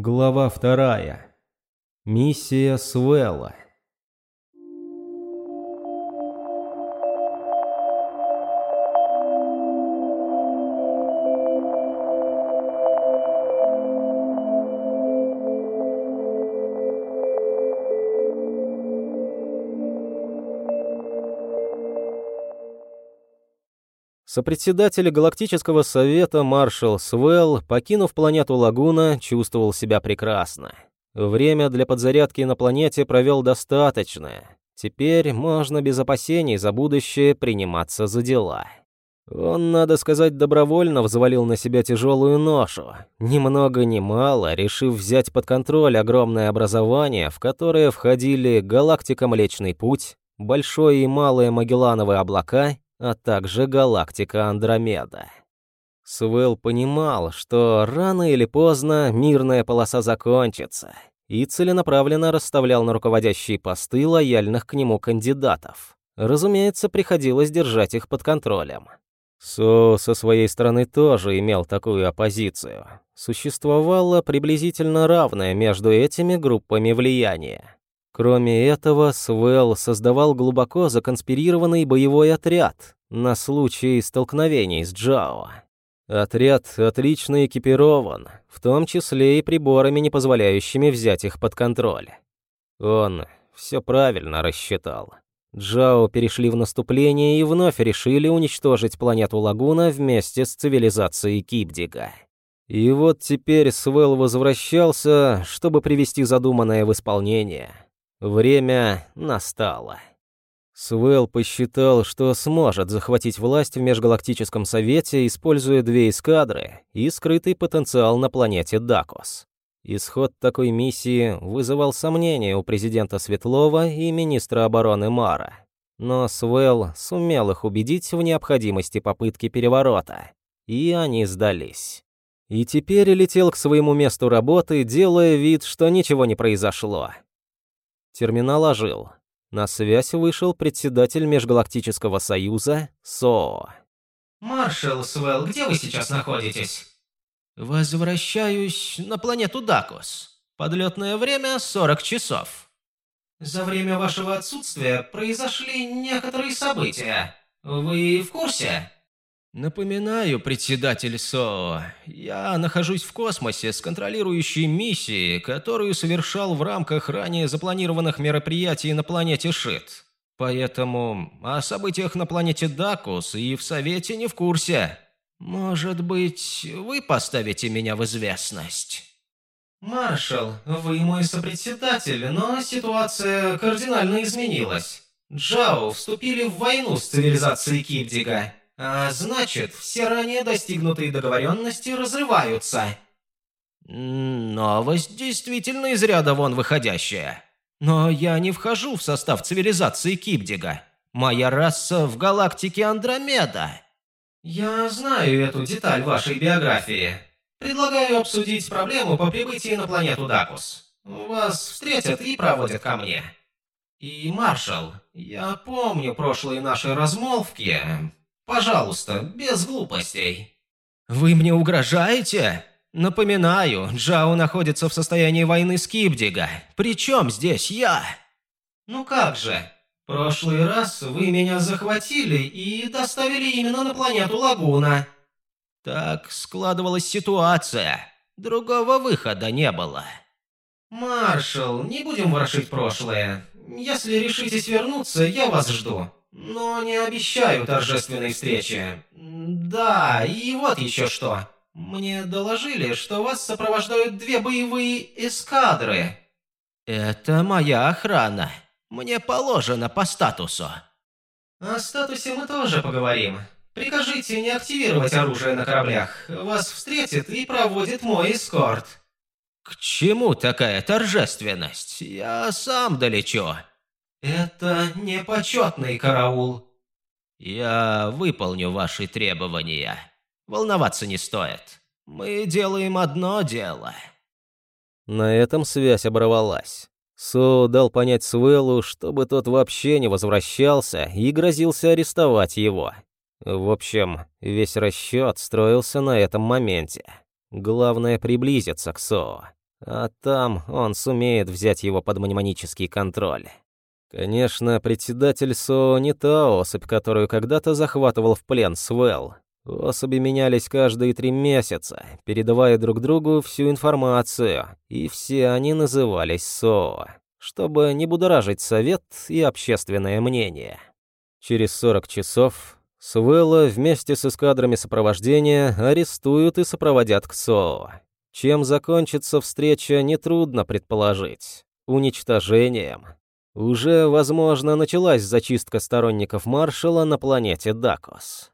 Глава вторая. Миссия Свелла. Сопредседатель Галактического совета маршал Свелл, покинув планету Лагуна, чувствовал себя прекрасно. Время для подзарядки на планете провел достаточное. Теперь можно без опасений за будущее приниматься за дела. Он, надо сказать, добровольно взвалил на себя тяжелую ношу, ни много ни мало, решив взять под контроль огромное образование, в которое входили галактика Млечный Путь, Большое и Малое Магеллановые облака а также галактика Андромеда. Свел понимал, что рано или поздно мирная полоса закончится, и целенаправленно расставлял на руководящие посты лояльных к нему кандидатов. Разумеется, приходилось держать их под контролем. Со со своей стороны тоже имел такую оппозицию. Существовало приблизительно равное между этими группами влияния. Кроме этого, Свел создавал глубоко законспирированный боевой отряд на случай столкновений с Джао. Отряд отлично экипирован, в том числе и приборами, не позволяющими взять их под контроль. Он все правильно рассчитал. Джао перешли в наступление и вновь решили уничтожить планету Лагуна вместе с цивилизацией Кипдига. И вот теперь Свел возвращался, чтобы привести задуманное в исполнение — Время настало. Свел посчитал, что сможет захватить власть в Межгалактическом Совете, используя две эскадры и скрытый потенциал на планете Дакос. Исход такой миссии вызывал сомнения у президента Светлова и министра обороны Мара. Но Свел сумел их убедить в необходимости попытки переворота, и они сдались. И теперь летел к своему месту работы, делая вид, что ничего не произошло. Терминал ожил. На связь вышел председатель Межгалактического Союза СО. «Маршал Свелл, где вы сейчас находитесь?» «Возвращаюсь на планету Дакос. Подлетное время 40 часов». «За время вашего отсутствия произошли некоторые события. Вы в курсе?» Напоминаю, председатель СО, я нахожусь в космосе с контролирующей миссией, которую совершал в рамках ранее запланированных мероприятий на планете Шит. Поэтому о событиях на планете Дакос и в Совете не в курсе. Может быть, вы поставите меня в известность? «Маршал, вы мой сопредседатель, но ситуация кардинально изменилась. Джао вступили в войну с цивилизацией Кипдига. А значит, все ранее достигнутые договоренности разрываются. Новость действительно из ряда вон выходящая. Но я не вхожу в состав цивилизации Кипдига. Моя раса в галактике Андромеда. Я знаю эту деталь вашей биографии. Предлагаю обсудить проблему по прибытии на планету Дакус. Вас встретят и проводят ко мне. И, маршал, я помню прошлые наши размолвки, Пожалуйста, без глупостей». «Вы мне угрожаете?» «Напоминаю, Джао находится в состоянии войны с Кибдига. Причем здесь я?» «Ну как же? Прошлый раз вы меня захватили и доставили именно на планету Лагуна». «Так складывалась ситуация. Другого выхода не было». «Маршал, не будем ворошить прошлое. Если решитесь вернуться, я вас жду. Но не обещаю торжественной встречи. Да, и вот еще что. Мне доложили, что вас сопровождают две боевые эскадры. Это моя охрана. Мне положено по статусу. О статусе мы тоже поговорим. Прикажите не активировать оружие на кораблях. Вас встретит и проводит мой эскорт. К чему такая торжественность? Я сам долечу. «Это не почетный караул». «Я выполню ваши требования. Волноваться не стоит. Мы делаем одно дело». На этом связь оборвалась. Со дал понять Свеллу, чтобы тот вообще не возвращался и грозился арестовать его. В общем, весь расчет строился на этом моменте. Главное приблизиться к Со. А там он сумеет взять его под мнемонический контроль. Конечно, председатель СО не та особь, которую когда-то захватывал в плен Свел. Особи менялись каждые три месяца, передавая друг другу всю информацию, и все они назывались СО, чтобы не будоражить совет и общественное мнение. Через 40 часов Свелла вместе с эскадрами сопровождения арестуют и сопроводят к СО. Чем закончится встреча, нетрудно предположить. Уничтожением. Уже, возможно, началась зачистка сторонников маршала на планете Дакос.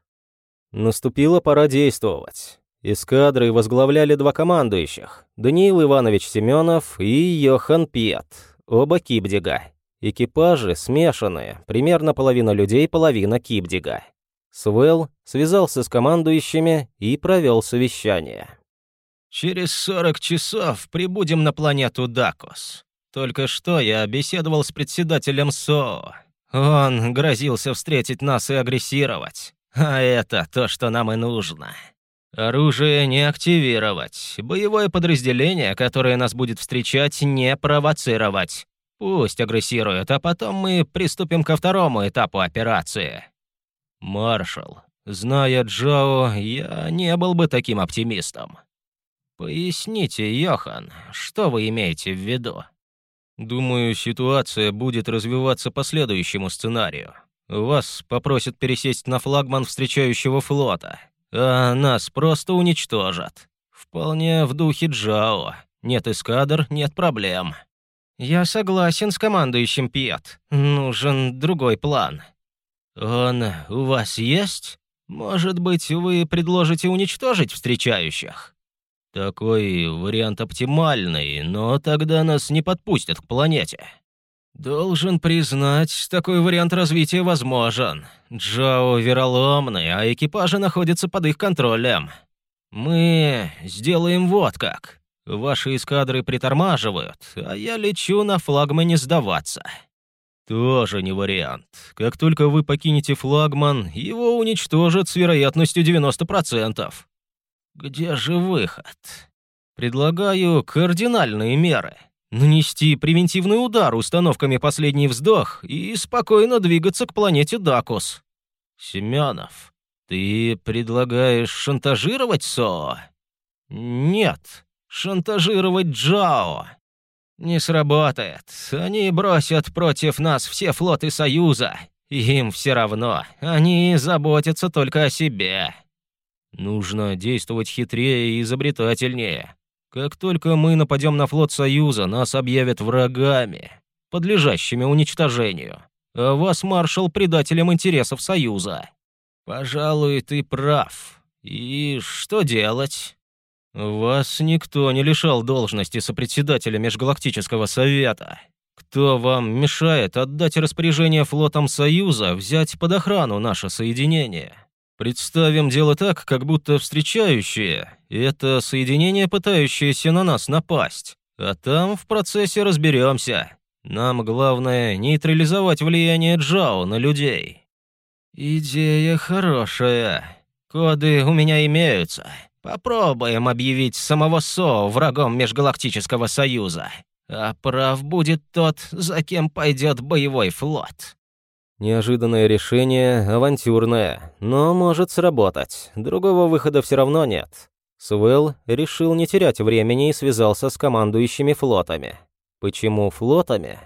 Наступила пора действовать. Эскадры возглавляли два командующих – Даниил Иванович Семенов и Йохан Пьет, оба Кипдига. Экипажи смешанные, примерно половина людей, половина Кипдига. Свел связался с командующими и провел совещание. «Через 40 часов прибудем на планету Дакос. Только что я беседовал с председателем СО. Он грозился встретить нас и агрессировать. А это то, что нам и нужно. Оружие не активировать, боевое подразделение, которое нас будет встречать, не провоцировать. Пусть агрессирует, а потом мы приступим ко второму этапу операции. Маршал, зная Джао, я не был бы таким оптимистом. Поясните, Йохан, что вы имеете в виду? Думаю, ситуация будет развиваться по следующему сценарию. Вас попросят пересесть на флагман встречающего флота, а нас просто уничтожат. Вполне в духе Джао. Нет эскадр, нет проблем. Я согласен с командующим Пьет. Нужен другой план. Он у вас есть? Может быть, вы предложите уничтожить встречающих? Такой вариант оптимальный, но тогда нас не подпустят к планете. Должен признать, такой вариант развития возможен. Джао вероломный, а экипажи находятся под их контролем. Мы сделаем вот как. Ваши эскадры притормаживают, а я лечу на флагмане сдаваться. Тоже не вариант. Как только вы покинете флагман, его уничтожат с вероятностью 90%. Где же выход? Предлагаю кардинальные меры. Нанести превентивный удар установками «Последний вздох» и спокойно двигаться к планете Дакус. Семенов, ты предлагаешь шантажировать Со? Нет, шантажировать Джао. Не сработает. Они бросят против нас все флоты Союза. Им все равно. Они заботятся только о себе. Нужно действовать хитрее и изобретательнее. Как только мы нападем на флот Союза, нас объявят врагами, подлежащими уничтожению. А вас, маршал, предателем интересов Союза. Пожалуй, ты прав. И что делать? Вас никто не лишал должности сопредседателя Межгалактического Совета. Кто вам мешает отдать распоряжение флотам Союза взять под охрану наше соединение? Представим дело так, как будто встречающие — это соединение, пытающееся на нас напасть. А там в процессе разберемся. Нам главное нейтрализовать влияние Джао на людей. Идея хорошая. Коды у меня имеются. Попробуем объявить самого СО врагом Межгалактического Союза. А прав будет тот, за кем пойдет боевой флот. Неожиданное решение, авантюрное, но может сработать. Другого выхода все равно нет. Свел решил не терять времени и связался с командующими флотами. Почему флотами?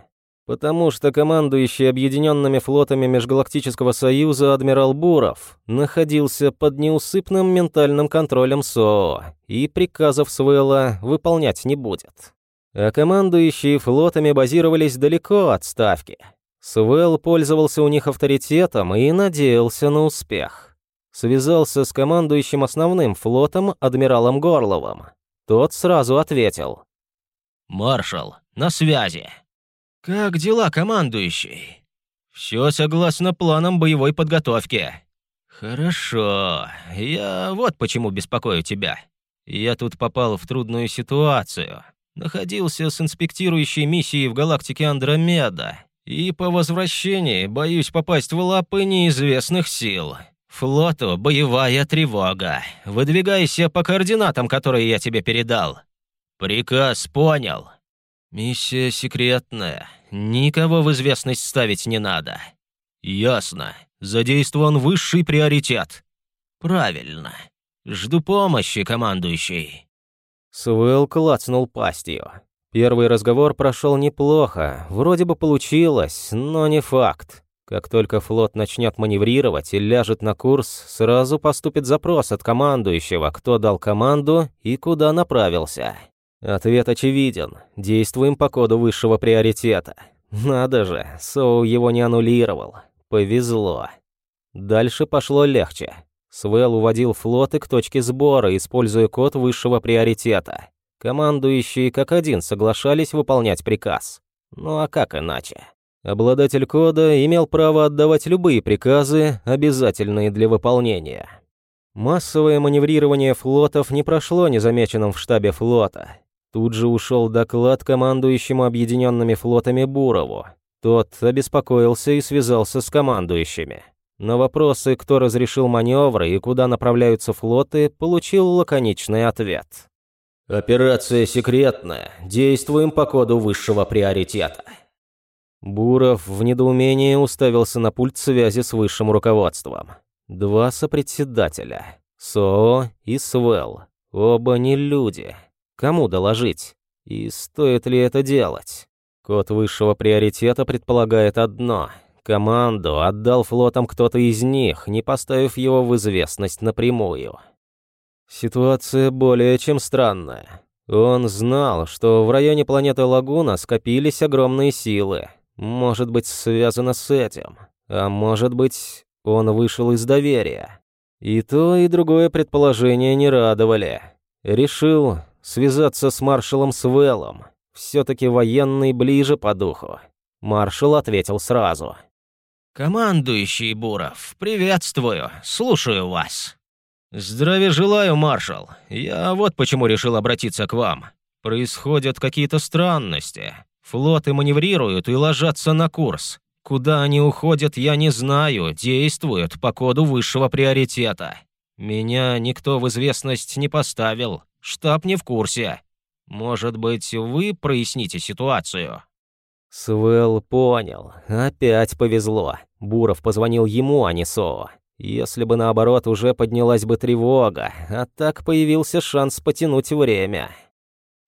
Потому что командующий объединенными флотами Межгалактического Союза адмирал Буров находился под неусыпным ментальным контролем СОО и приказов Свелла выполнять не будет. А командующие флотами базировались далеко от ставки – Свел пользовался у них авторитетом и надеялся на успех. Связался с командующим основным флотом адмиралом Горловым. Тот сразу ответил. «Маршал, на связи. Как дела, командующий? Все согласно планам боевой подготовки. Хорошо. Я вот почему беспокою тебя. Я тут попал в трудную ситуацию. Находился с инспектирующей миссией в галактике Андромеда и по возвращении боюсь попасть в лапы неизвестных сил. Флоту боевая тревога. Выдвигайся по координатам, которые я тебе передал. Приказ понял. Миссия секретная. Никого в известность ставить не надо. Ясно. Задействован высший приоритет. Правильно. Жду помощи, командующий. Свел клацнул пастью. Первый разговор прошел неплохо, вроде бы получилось, но не факт. Как только флот начнет маневрировать и ляжет на курс, сразу поступит запрос от командующего, кто дал команду и куда направился. Ответ очевиден. Действуем по коду высшего приоритета. Надо же, Соу его не аннулировал. Повезло. Дальше пошло легче. Свел уводил флоты к точке сбора, используя код высшего приоритета. Командующие как один соглашались выполнять приказ. Ну а как иначе? Обладатель кода имел право отдавать любые приказы, обязательные для выполнения. Массовое маневрирование флотов не прошло незамеченным в штабе флота. Тут же ушел доклад командующему объединенными флотами Бурову. Тот обеспокоился и связался с командующими. На вопросы, кто разрешил маневры и куда направляются флоты, получил лаконичный ответ. «Операция секретная. Действуем по коду высшего приоритета». Буров в недоумении уставился на пульт связи с высшим руководством. Два сопредседателя. СОО и СВЭЛ. Оба не люди. Кому доложить? И стоит ли это делать? Код высшего приоритета предполагает одно. Команду отдал флотам кто-то из них, не поставив его в известность напрямую. Ситуация более чем странная. Он знал, что в районе планеты Лагуна скопились огромные силы, может быть, связано с этим. А может быть, он вышел из доверия. И то, и другое предположение не радовали. Решил связаться с маршалом Свеллом. Все-таки военный ближе по духу. Маршал ответил сразу. «Командующий Буров, приветствую, слушаю вас». «Здравия желаю, маршал. Я вот почему решил обратиться к вам. Происходят какие-то странности. Флоты маневрируют и ложатся на курс. Куда они уходят, я не знаю, действуют по коду высшего приоритета. Меня никто в известность не поставил, штаб не в курсе. Может быть, вы проясните ситуацию?» Свел понял. Опять повезло. Буров позвонил ему, а не Соо. Если бы наоборот уже поднялась бы тревога, а так появился шанс потянуть время.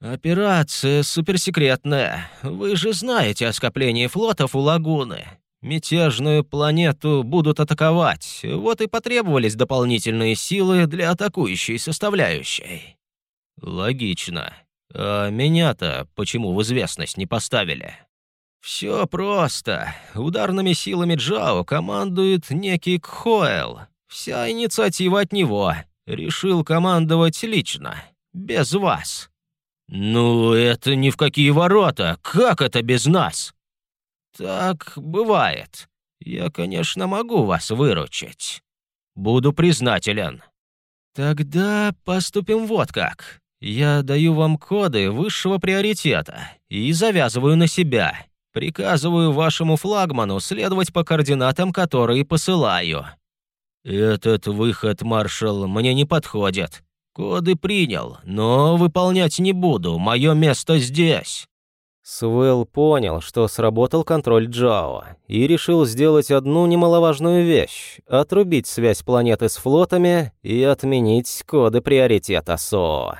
«Операция суперсекретная. Вы же знаете о скоплении флотов у лагуны. Мятежную планету будут атаковать, вот и потребовались дополнительные силы для атакующей составляющей». «Логично. А меня-то почему в известность не поставили?» «Все просто. Ударными силами Джао командует некий Кхоэл. Вся инициатива от него. Решил командовать лично. Без вас». «Ну, это ни в какие ворота. Как это без нас?» «Так бывает. Я, конечно, могу вас выручить. Буду признателен». «Тогда поступим вот как. Я даю вам коды высшего приоритета и завязываю на себя. Приказываю вашему флагману следовать по координатам, которые посылаю». «Этот выход, маршал, мне не подходит. Коды принял, но выполнять не буду, мое место здесь». Свел понял, что сработал контроль Джао, и решил сделать одну немаловажную вещь — отрубить связь планеты с флотами и отменить коды приоритета СО.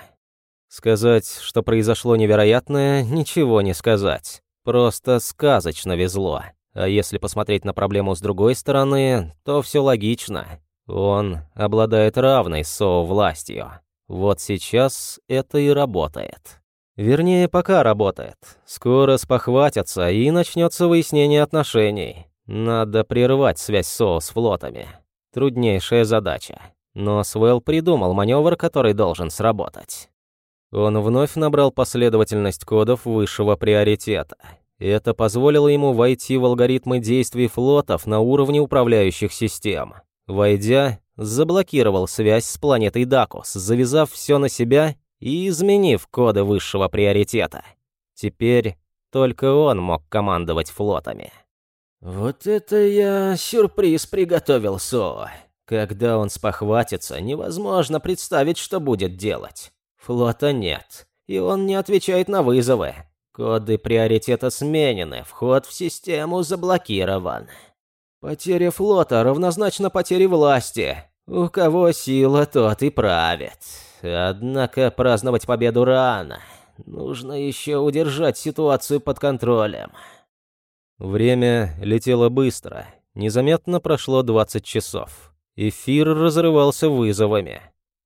Сказать, что произошло невероятное, ничего не сказать. Просто сказочно везло. А если посмотреть на проблему с другой стороны, то все логично. Он обладает равной СО властью. Вот сейчас это и работает. Вернее, пока работает. Скоро спохватятся и начнется выяснение отношений. Надо прервать связь СО с флотами. Труднейшая задача. Но Свел придумал маневр, который должен сработать. Он вновь набрал последовательность кодов высшего приоритета. Это позволило ему войти в алгоритмы действий флотов на уровне управляющих систем. Войдя, заблокировал связь с планетой Дакус, завязав все на себя и изменив коды высшего приоритета. Теперь только он мог командовать флотами. «Вот это я сюрприз приготовил, Со. Когда он спохватится, невозможно представить, что будет делать. Флота нет, и он не отвечает на вызовы. Коды приоритета сменены, вход в систему заблокирован. Потеря флота равнозначна потере власти. У кого сила, тот и правит. Однако праздновать победу рано. Нужно еще удержать ситуацию под контролем. Время летело быстро. Незаметно прошло 20 часов. Эфир разрывался вызовами.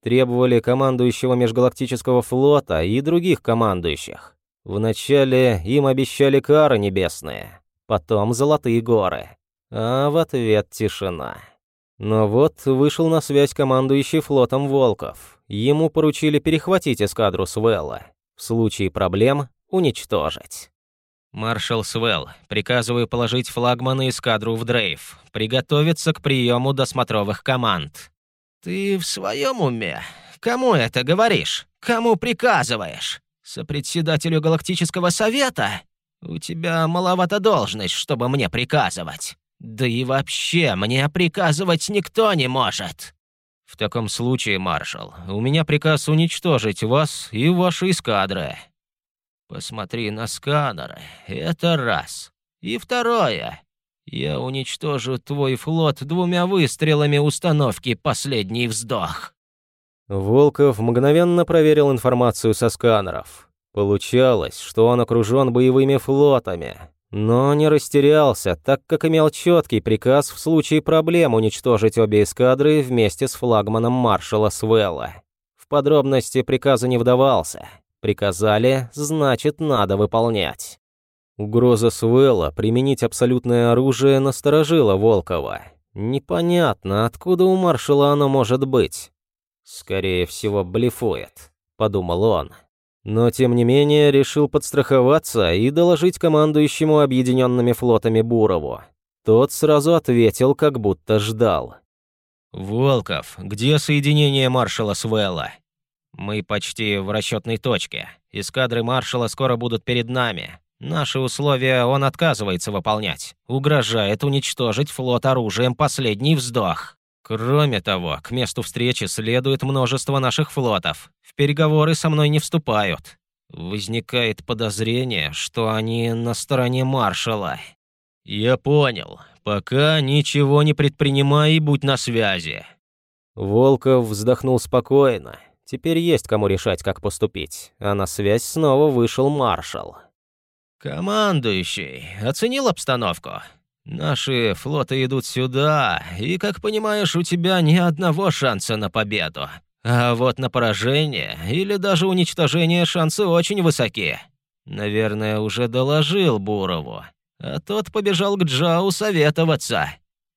Требовали командующего межгалактического флота и других командующих. Вначале им обещали кары небесные, потом золотые горы, а в ответ тишина. Но вот вышел на связь командующий флотом Волков. Ему поручили перехватить эскадру Свелла. В случае проблем уничтожить. «Маршал Свелл, приказываю положить флагмана эскадру в дрейф. Приготовиться к приему досмотровых команд». «Ты в своем уме? Кому это говоришь? Кому приказываешь? Сопредседателю Галактического Совета? У тебя маловато должность, чтобы мне приказывать. Да и вообще, мне приказывать никто не может». «В таком случае, маршал, у меня приказ уничтожить вас и ваши эскадры». «Посмотри на сканеры, это раз. И второе. Я уничтожу твой флот двумя выстрелами установки «Последний вздох». Волков мгновенно проверил информацию со сканеров. Получалось, что он окружен боевыми флотами, но не растерялся, так как имел четкий приказ в случае проблем уничтожить обе эскадры вместе с флагманом маршала Свелла. В подробности приказа не вдавался. Приказали, значит, надо выполнять. Угроза Свелла применить абсолютное оружие насторожила Волкова. Непонятно, откуда у маршала оно может быть. Скорее всего, блефует, подумал он. Но, тем не менее, решил подстраховаться и доложить командующему объединенными флотами Бурову. Тот сразу ответил, как будто ждал. «Волков, где соединение маршала Свелла?» «Мы почти в расчетной точке. Эскадры маршала скоро будут перед нами. Наши условия он отказывается выполнять. Угрожает уничтожить флот оружием «Последний вздох». Кроме того, к месту встречи следует множество наших флотов. В переговоры со мной не вступают. Возникает подозрение, что они на стороне маршала. Я понял. Пока ничего не предпринимай и будь на связи. Волков вздохнул спокойно. Теперь есть кому решать, как поступить. А на связь снова вышел маршал. «Командующий, оценил обстановку? Наши флоты идут сюда, и, как понимаешь, у тебя ни одного шанса на победу. А вот на поражение или даже уничтожение шансы очень высоки. Наверное, уже доложил Бурову, а тот побежал к Джау советоваться.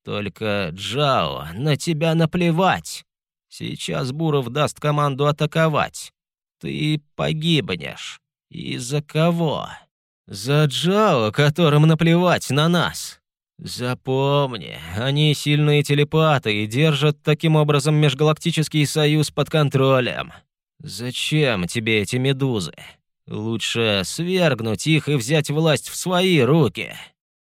Только Джао, на тебя наплевать. Сейчас Буров даст команду атаковать. Ты погибнешь. Из-за кого?» За Джао, которым наплевать на нас. Запомни, они сильные телепаты и держат таким образом межгалактический союз под контролем. Зачем тебе эти медузы? Лучше свергнуть их и взять власть в свои руки.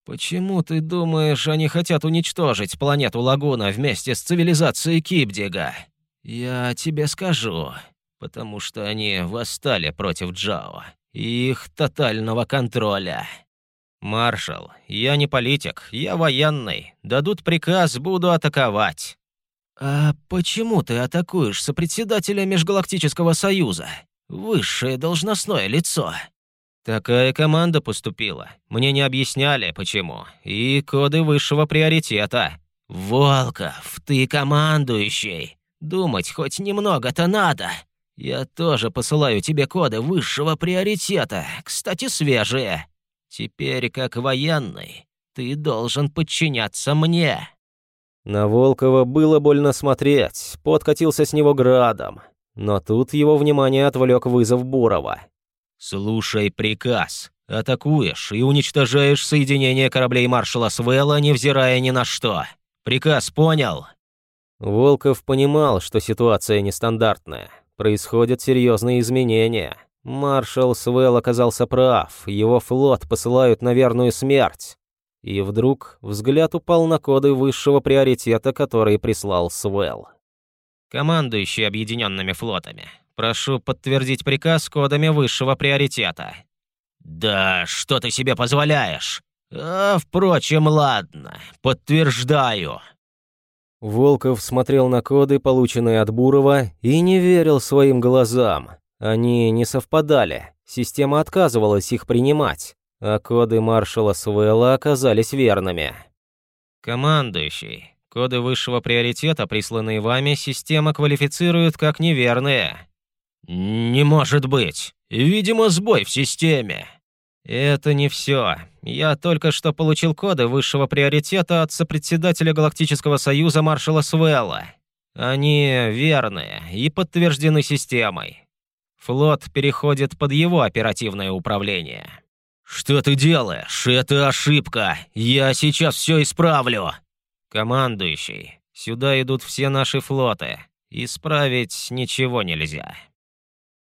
Почему ты думаешь, они хотят уничтожить планету Лагуна вместе с цивилизацией Кипдига? Я тебе скажу. Потому что они восстали против Джао их тотального контроля. «Маршал, я не политик, я военный. Дадут приказ, буду атаковать». «А почему ты атакуешь сопредседателя Межгалактического Союза? Высшее должностное лицо». «Такая команда поступила. Мне не объясняли, почему. И коды высшего приоритета». «Волков, ты командующий. Думать хоть немного-то надо». Я тоже посылаю тебе коды высшего приоритета, кстати, свежие. Теперь, как военный, ты должен подчиняться мне». На Волкова было больно смотреть, подкатился с него градом. Но тут его внимание отвлек вызов Бурова. «Слушай приказ. Атакуешь и уничтожаешь соединение кораблей маршала Свелла, невзирая ни на что. Приказ понял?» Волков понимал, что ситуация нестандартная. Происходят серьезные изменения. Маршал Свел оказался прав, его флот посылают на верную смерть. И вдруг взгляд упал на коды высшего приоритета, который прислал Свел. Командующий объединенными флотами. Прошу подтвердить приказ кодами высшего приоритета». «Да что ты себе позволяешь? А, впрочем, ладно, подтверждаю». Волков смотрел на коды, полученные от Бурова, и не верил своим глазам. Они не совпадали, система отказывалась их принимать, а коды маршала Свелла оказались верными. «Командующий, коды высшего приоритета, присланные вами, система квалифицирует как неверные». «Не может быть. Видимо, сбой в системе». «Это не все. Я только что получил коды высшего приоритета от сопредседателя Галактического Союза маршала Свелла. Они верные и подтверждены системой. Флот переходит под его оперативное управление». «Что ты делаешь? Это ошибка. Я сейчас все исправлю». «Командующий, сюда идут все наши флоты. Исправить ничего нельзя».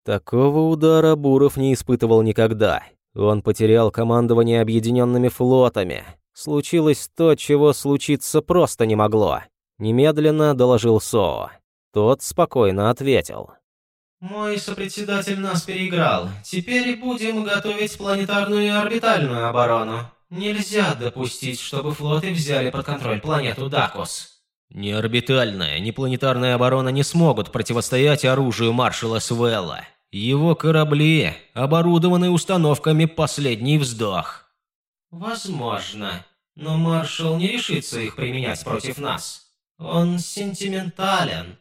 Такого удара Буров не испытывал никогда. Он потерял командование объединенными флотами. Случилось то, чего случиться просто не могло. Немедленно доложил Соо. Тот спокойно ответил. «Мой сопредседатель нас переиграл. Теперь будем готовить планетарную и орбитальную оборону. Нельзя допустить, чтобы флоты взяли под контроль планету Дакус». Ни орбитальная, ни планетарная оборона не смогут противостоять оружию маршала Свелла. Его корабли оборудованы установками «Последний вздох». Возможно, но маршал не решится их применять против нас. Он сентиментален.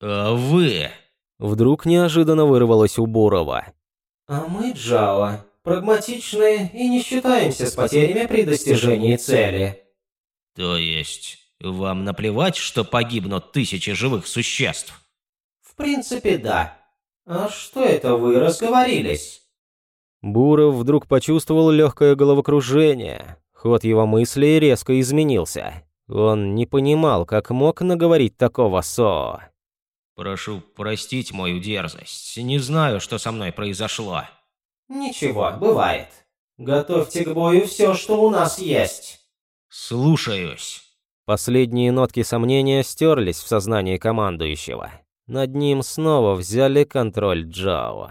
А вы? Вдруг неожиданно вырвалось у Бурова. А мы, Джао, прагматичны и не считаемся с потерями при достижении цели. То есть, вам наплевать, что погибнут тысячи живых существ? В принципе, да. «А что это вы разговорились?» Буров вдруг почувствовал легкое головокружение. Ход его мыслей резко изменился. Он не понимал, как мог наговорить такого Со. «Прошу простить мою дерзость. Не знаю, что со мной произошло». «Ничего, бывает. Готовьте к бою все, что у нас есть». «Слушаюсь». Последние нотки сомнения стерлись в сознании командующего. Над ним снова взяли контроль Джао.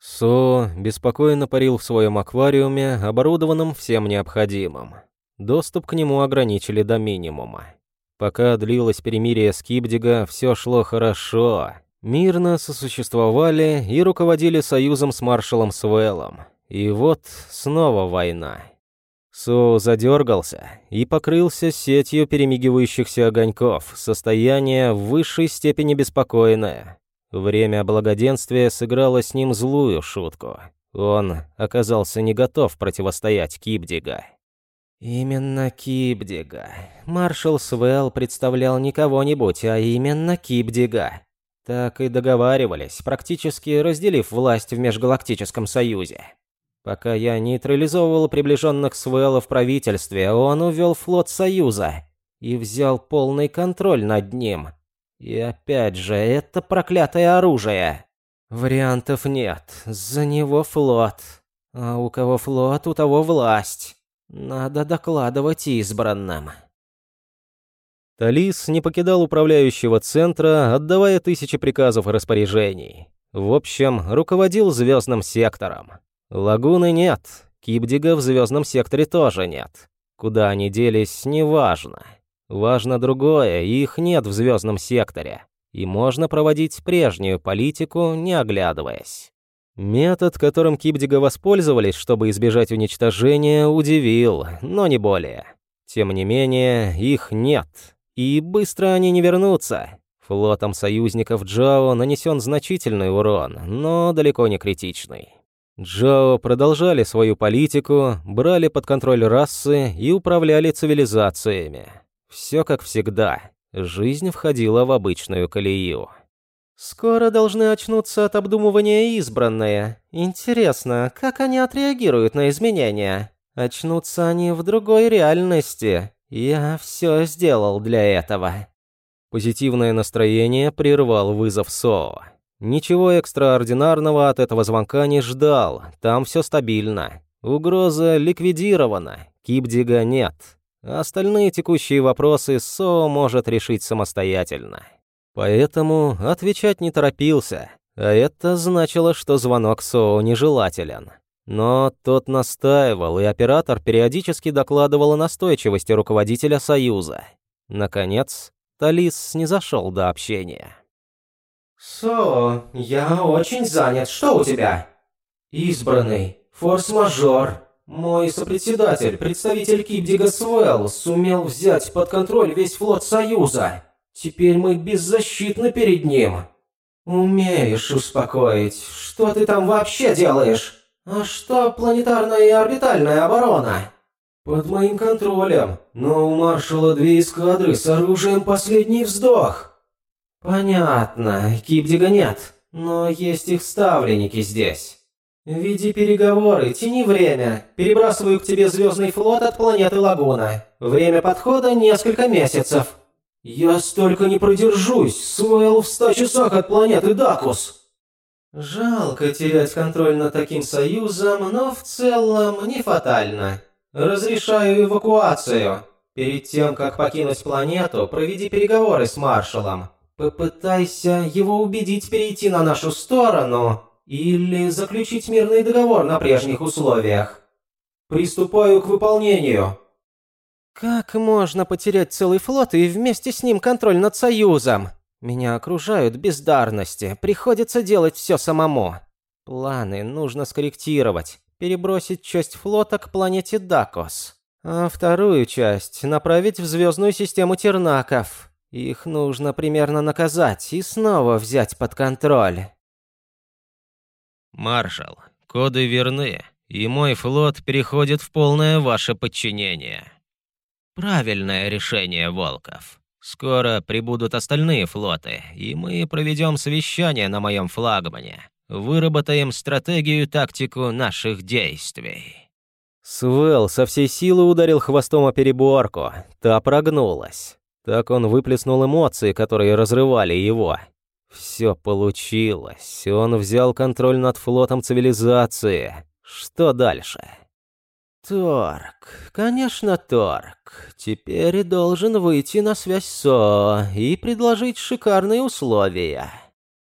Со беспокойно парил в своем аквариуме, оборудованном всем необходимым. Доступ к нему ограничили до минимума. Пока длилось перемирие с Кибдига, все шло хорошо. Мирно сосуществовали и руководили союзом с маршалом Свеллом. И вот снова война. Соу задергался и покрылся сетью перемигивающихся огоньков, состояние в высшей степени беспокойное. Время благоденствия сыграло с ним злую шутку. Он оказался не готов противостоять Кибдига. Именно Кибдига. Маршал Свелл представлял не кого-нибудь, а именно Кибдига. Так и договаривались, практически разделив власть в Межгалактическом Союзе. Пока я нейтрализовывал приближенных Свелла в правительстве, он увел флот Союза и взял полный контроль над ним. И опять же, это проклятое оружие. Вариантов нет, за него флот. А у кого флот, у того власть. Надо докладывать избранным. Талис не покидал управляющего центра, отдавая тысячи приказов и распоряжений. В общем, руководил звездным сектором. Лагуны нет, Кибдига в звездном секторе тоже нет. Куда они делись, неважно. Важно другое, их нет в звездном секторе. И можно проводить прежнюю политику, не оглядываясь. Метод, которым Кибдига воспользовались, чтобы избежать уничтожения, удивил, но не более. Тем не менее, их нет. И быстро они не вернутся. Флотом союзников Джао нанесен значительный урон, но далеко не критичный. Джао продолжали свою политику, брали под контроль расы и управляли цивилизациями. Все как всегда. Жизнь входила в обычную колею. «Скоро должны очнуться от обдумывания избранные. Интересно, как они отреагируют на изменения? Очнутся они в другой реальности. Я все сделал для этого». Позитивное настроение прервал вызов Соо. Ничего экстраординарного от этого звонка не ждал, там все стабильно. Угроза ликвидирована, Кипдига нет. Остальные текущие вопросы СО может решить самостоятельно. Поэтому отвечать не торопился, а это значило, что звонок Соу нежелателен. Но тот настаивал, и оператор периодически докладывал о настойчивости руководителя Союза. Наконец, Талис снизошел до общения. «Со, я очень занят. Что у тебя?» «Избранный. Форс-мажор. Мой сопредседатель, представитель Кипдига Свелл, сумел взять под контроль весь флот Союза. Теперь мы беззащитны перед ним. Умеешь успокоить. Что ты там вообще делаешь? А что планетарная и орбитальная оборона?» «Под моим контролем, но у маршала две эскадры с оружием «Последний вздох». «Понятно, Кипдига нет, но есть их ставленники здесь. Веди переговоры, тяни время. Перебрасываю к тебе звездный флот от планеты Лагуна. Время подхода несколько месяцев». «Я столько не продержусь, Суэлл в ста часах от планеты Дакус». «Жалко терять контроль над таким союзом, но в целом не фатально. Разрешаю эвакуацию. Перед тем, как покинуть планету, проведи переговоры с маршалом. Попытайся его убедить перейти на нашу сторону или заключить мирный договор на прежних условиях. Приступаю к выполнению. Как можно потерять целый флот и вместе с ним контроль над Союзом? Меня окружают бездарности, приходится делать все самому. Планы нужно скорректировать, перебросить часть флота к планете Дакос, а вторую часть направить в звездную систему Тернаков. Их нужно примерно наказать и снова взять под контроль. Маршал, коды верны, и мой флот переходит в полное ваше подчинение. Правильное решение, Волков. Скоро прибудут остальные флоты, и мы проведем совещание на моем флагмане. Выработаем стратегию и тактику наших действий. Свел со всей силы ударил хвостом о переборку. Та прогнулась. Так он выплеснул эмоции, которые разрывали его. Все получилось. Он взял контроль над флотом цивилизации. Что дальше? Торг. Конечно, Торг. Теперь должен выйти на связь Со и предложить шикарные условия.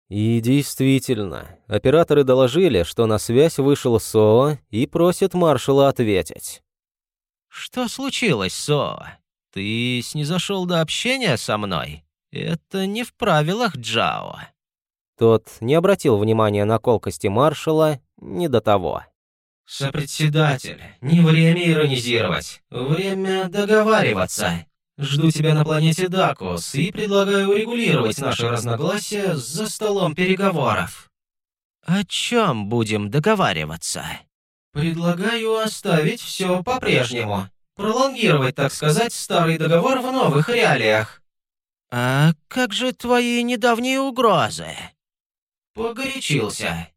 И действительно, операторы доложили, что на связь вышел Со и просят маршала ответить. «Что случилось, Со?» «Ты снизошел до общения со мной? Это не в правилах Джао». Тот не обратил внимания на колкости маршала, не до того. «Сопредседатель, не время иронизировать, время договариваться. Жду тебя на планете Дакус и предлагаю урегулировать наши разногласия за столом переговоров». «О чем будем договариваться?» «Предлагаю оставить все по-прежнему. Пролонгировать, так сказать, старый договор в новых реалиях. А как же твои недавние угрозы? Погорячился.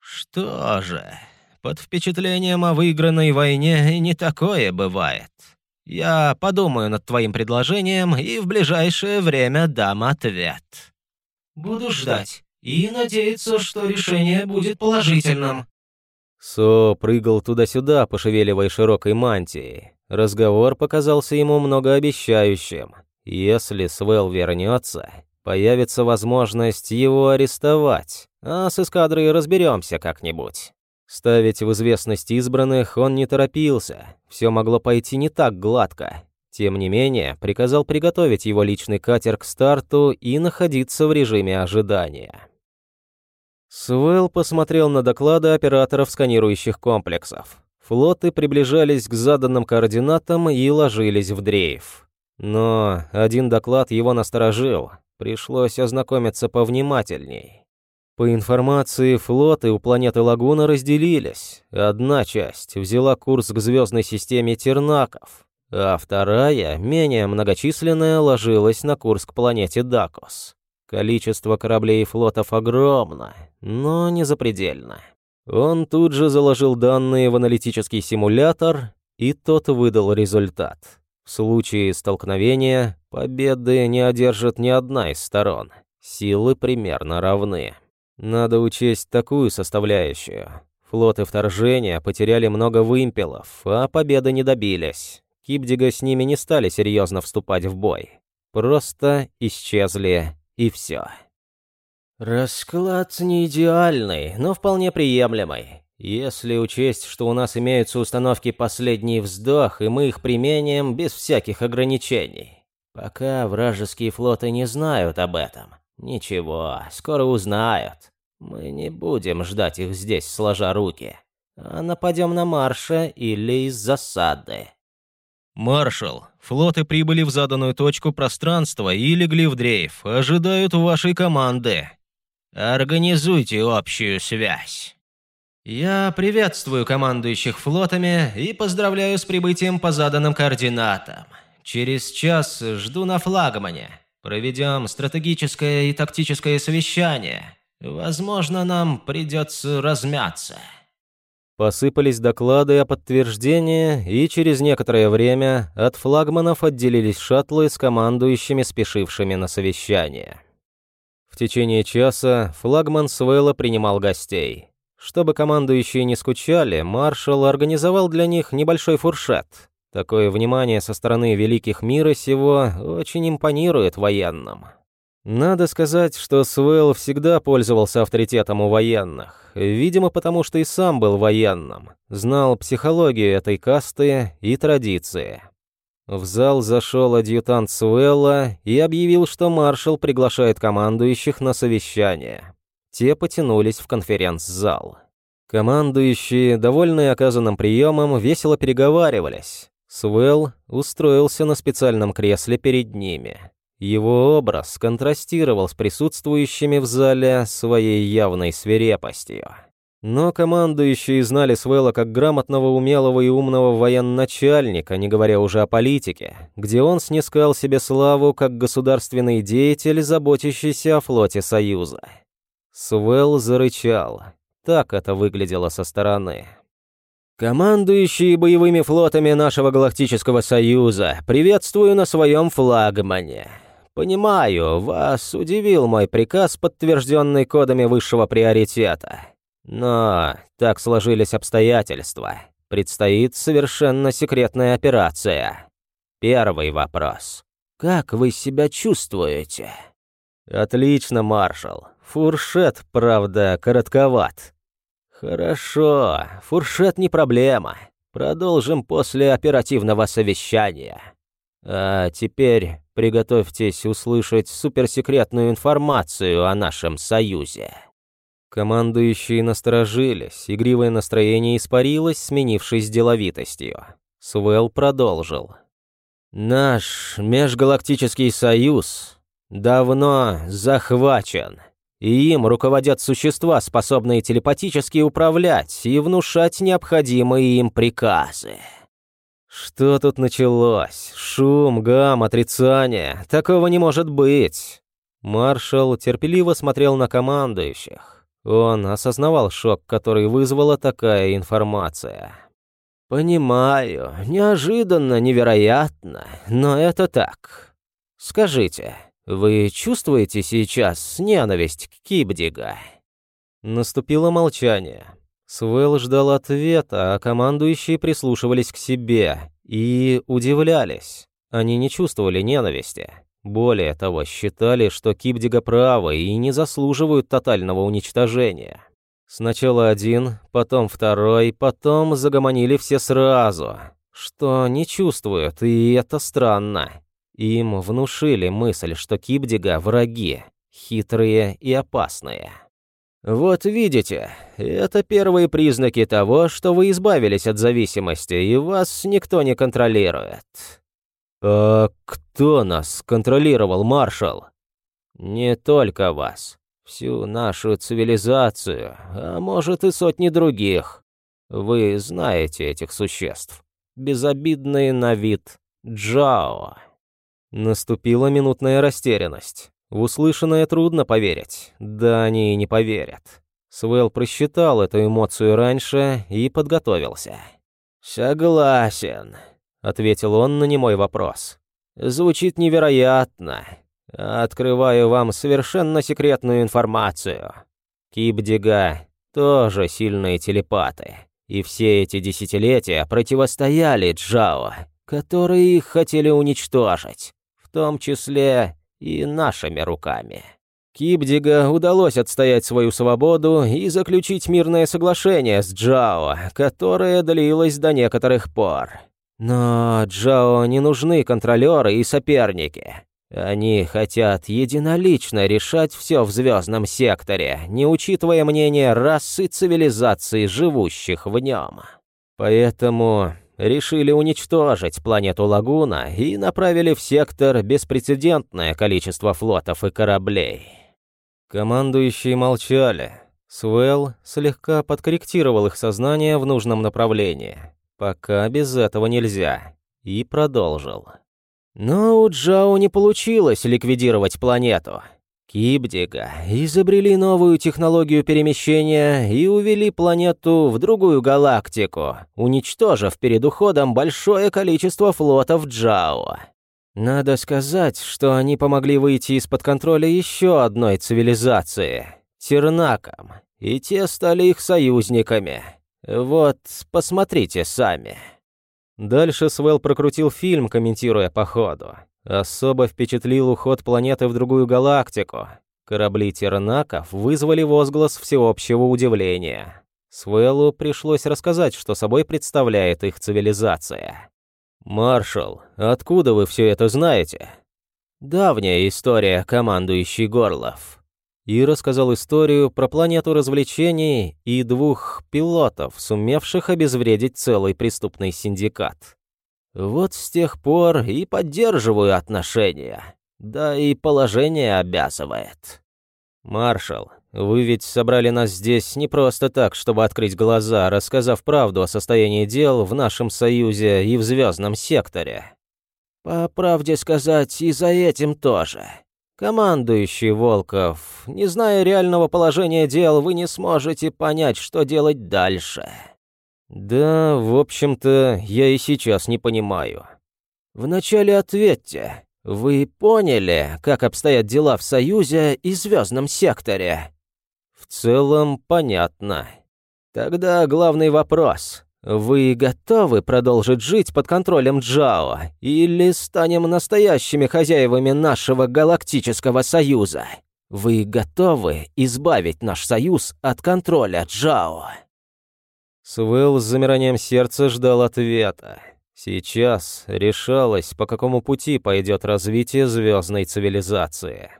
Что же, под впечатлением о выигранной войне не такое бывает. Я подумаю над твоим предложением и в ближайшее время дам ответ. Буду ждать и надеяться, что решение будет положительным. Со прыгал туда-сюда, пошевеливая широкой мантией. Разговор показался ему многообещающим. Если Свел вернется, появится возможность его арестовать, а с эскадрой разберемся как-нибудь. Ставить в известность избранных он не торопился, все могло пойти не так гладко. Тем не менее, приказал приготовить его личный катер к старту и находиться в режиме ожидания. Свел посмотрел на доклады операторов сканирующих комплексов. Флоты приближались к заданным координатам и ложились в дрейф. Но один доклад его насторожил, пришлось ознакомиться повнимательней. По информации, флоты у планеты Лагуна разделились. Одна часть взяла курс к звездной системе Тернаков, а вторая, менее многочисленная, ложилась на курс к планете Дакос. Количество кораблей и флотов огромно, но не запредельно. Он тут же заложил данные в аналитический симулятор, и тот выдал результат. В случае столкновения победы не одержит ни одна из сторон. Силы примерно равны. Надо учесть такую составляющую. Флоты вторжения потеряли много вымпелов, а победы не добились. Кипдига с ними не стали серьезно вступать в бой. Просто исчезли и все. Расклад не идеальный, но вполне приемлемый. Если учесть, что у нас имеются установки «Последний вздох», и мы их применяем без всяких ограничений. Пока вражеские флоты не знают об этом. Ничего, скоро узнают. Мы не будем ждать их здесь, сложа руки. А нападем на Марша или из засады. «Маршал, флоты прибыли в заданную точку пространства и легли в дрейф. Ожидают вашей команды. Организуйте общую связь». «Я приветствую командующих флотами и поздравляю с прибытием по заданным координатам. Через час жду на флагмане. Проведем стратегическое и тактическое совещание. Возможно, нам придется размяться». Посыпались доклады о подтверждении, и через некоторое время от флагманов отделились шаттлы с командующими, спешившими на совещание. В течение часа флагман Свелла принимал гостей. Чтобы командующие не скучали, маршал организовал для них небольшой фуршет. Такое внимание со стороны великих мира сего очень импонирует военным. Надо сказать, что Свел всегда пользовался авторитетом у военных, видимо, потому что и сам был военным, знал психологию этой касты и традиции. В зал зашел адъютант Суэлла и объявил, что маршал приглашает командующих на совещание. Те потянулись в конференц-зал. Командующие, довольные оказанным приемом, весело переговаривались. Суэлл устроился на специальном кресле перед ними. Его образ контрастировал с присутствующими в зале своей явной свирепостью. Но командующие знали Свелла как грамотного, умелого и умного военачальника, не говоря уже о политике, где он снискал себе славу как государственный деятель, заботящийся о флоте Союза. Свелл зарычал. Так это выглядело со стороны. «Командующие боевыми флотами нашего Галактического Союза, приветствую на своем флагмане. Понимаю, вас удивил мой приказ, подтвержденный кодами высшего приоритета. Но так сложились обстоятельства. Предстоит совершенно секретная операция. Первый вопрос. Как вы себя чувствуете? Отлично, маршал. Фуршет, правда, коротковат. Хорошо, фуршет не проблема. Продолжим после оперативного совещания. А теперь приготовьтесь услышать суперсекретную информацию о нашем союзе». Командующие насторожились, игривое настроение испарилось, сменившись деловитостью. Свел продолжил. «Наш межгалактический союз давно захвачен, и им руководят существа, способные телепатически управлять и внушать необходимые им приказы». Что тут началось? Шум, гам, отрицание. Такого не может быть. Маршал терпеливо смотрел на командующих. Он осознавал шок, который вызвала такая информация. «Понимаю, неожиданно, невероятно, но это так. Скажите, вы чувствуете сейчас ненависть к Кибдига?» Наступило молчание. Свел ждал ответа, а командующие прислушивались к себе и удивлялись. Они не чувствовали ненависти. Более того, считали, что Кипдига правы и не заслуживают тотального уничтожения. Сначала один, потом второй, потом загомонили все сразу, что не чувствуют, и это странно. Им внушили мысль, что Кипдига – враги, хитрые и опасные. Вот видите, это первые признаки того, что вы избавились от зависимости, и вас никто не контролирует. А кто нас контролировал, маршал? Не только вас. Всю нашу цивилизацию, а может и сотни других. Вы знаете этих существ. Безобидные на вид Джао. Наступила минутная растерянность. В услышанное трудно поверить. Да они и не поверят. Свел просчитал эту эмоцию раньше и подготовился. «Согласен», — ответил он на немой вопрос. «Звучит невероятно. Открываю вам совершенно секретную информацию. Кибдига тоже сильные телепаты, и все эти десятилетия противостояли Джао, которые их хотели уничтожить, в том числе и нашими руками. Кибдига удалось отстоять свою свободу и заключить мирное соглашение с Джао, которое длилось до некоторых пор. Но Джао не нужны контролеры и соперники. Они хотят единолично решать все в звездном секторе, не учитывая мнение расы цивилизаций, живущих в нем. Поэтому решили уничтожить планету Лагуна и направили в сектор беспрецедентное количество флотов и кораблей. Командующие молчали. Свел слегка подкорректировал их сознание в нужном направлении. Пока без этого нельзя. И продолжил. Но у Джао не получилось ликвидировать планету. Кибдига изобрели новую технологию перемещения и увели планету в другую галактику, уничтожив перед уходом большое количество флотов Джао. Надо сказать, что они помогли выйти из-под контроля еще одной цивилизации — Тернакам, и те стали их союзниками. Вот, посмотрите сами. Дальше Свел прокрутил фильм, комментируя по ходу. Особо впечатлил уход планеты в другую галактику. Корабли Тернаков вызвали возглас всеобщего удивления. Свеллу пришлось рассказать, что собой представляет их цивилизация. «Маршал, откуда вы все это знаете?» «Давняя история, командующий Горлов». И рассказал историю про планету развлечений и двух пилотов, сумевших обезвредить целый преступный синдикат. Вот с тех пор и поддерживаю отношения. Да и положение обязывает. «Маршал, вы ведь собрали нас здесь не просто так, чтобы открыть глаза, рассказав правду о состоянии дел в нашем союзе и в звездном секторе. По правде сказать, и за этим тоже. Командующий Волков, не зная реального положения дел, вы не сможете понять, что делать дальше. Да, в общем-то, я и сейчас не понимаю. Вначале ответьте. Вы поняли, как обстоят дела в Союзе и Звездном секторе? В целом понятно. Тогда главный вопрос. Вы готовы продолжить жить под контролем Джао или станем настоящими хозяевами нашего галактического союза? Вы готовы избавить наш союз от контроля Джао? Свел с замиранием сердца ждал ответа. Сейчас решалось, по какому пути пойдет развитие звездной цивилизации.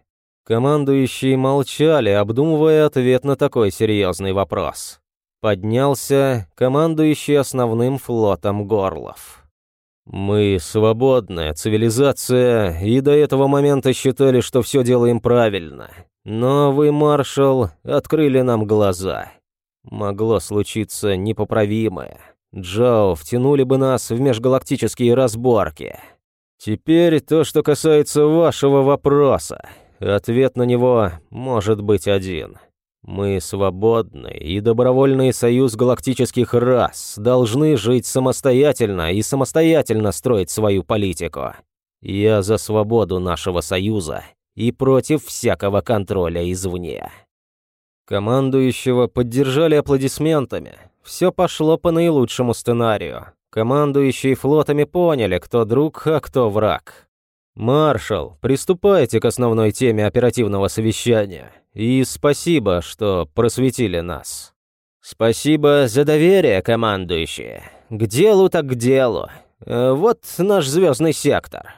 Командующие молчали, обдумывая ответ на такой серьезный вопрос. Поднялся командующий основным флотом Горлов. «Мы свободная цивилизация, и до этого момента считали, что все делаем правильно. Но вы, маршал, открыли нам глаза. Могло случиться непоправимое. Джао втянули бы нас в межгалактические разборки. Теперь то, что касается вашего вопроса. Ответ на него может быть один. Мы свободный и добровольный союз галактических рас должны жить самостоятельно и самостоятельно строить свою политику. Я за свободу нашего союза и против всякого контроля извне. Командующего поддержали аплодисментами. Все пошло по наилучшему сценарию. Командующие флотами поняли, кто друг, а кто враг. «Маршал, приступайте к основной теме оперативного совещания. И спасибо, что просветили нас». «Спасибо за доверие, командующие. К делу так к делу. Э, вот наш звездный сектор».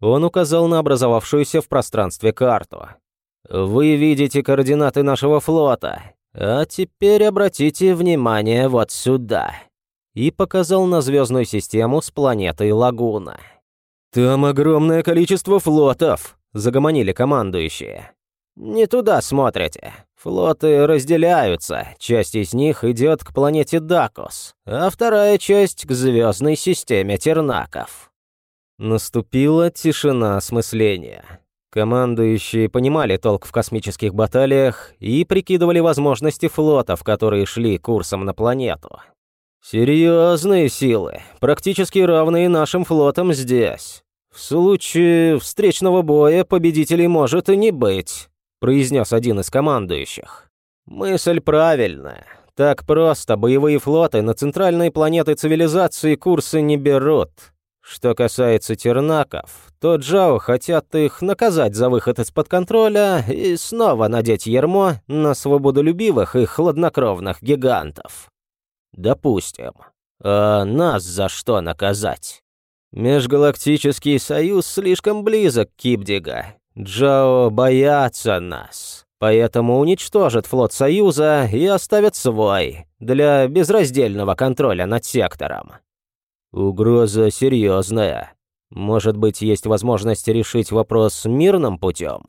Он указал на образовавшуюся в пространстве карту. «Вы видите координаты нашего флота. А теперь обратите внимание вот сюда». И показал на звездную систему с планетой Лагуна. «Там огромное количество флотов», — загомонили командующие. «Не туда смотрите. Флоты разделяются. Часть из них идет к планете Дакус, а вторая часть — к звездной системе Тернаков». Наступила тишина осмысления. Командующие понимали толк в космических баталиях и прикидывали возможности флотов, которые шли курсом на планету. Серьезные силы, практически равные нашим флотам здесь. В случае встречного боя победителей может и не быть, произнес один из командующих. Мысль правильная. Так просто боевые флоты на центральные планеты цивилизации курсы не берут. Что касается тернаков, то Джао хотят их наказать за выход из-под контроля и снова надеть ермо на свободолюбивых и хладнокровных гигантов. Допустим. А нас за что наказать? Межгалактический союз слишком близок к Кипдига. Джао боятся нас, поэтому уничтожат флот Союза и оставят свой для безраздельного контроля над сектором. Угроза серьезная. Может быть, есть возможность решить вопрос мирным путем?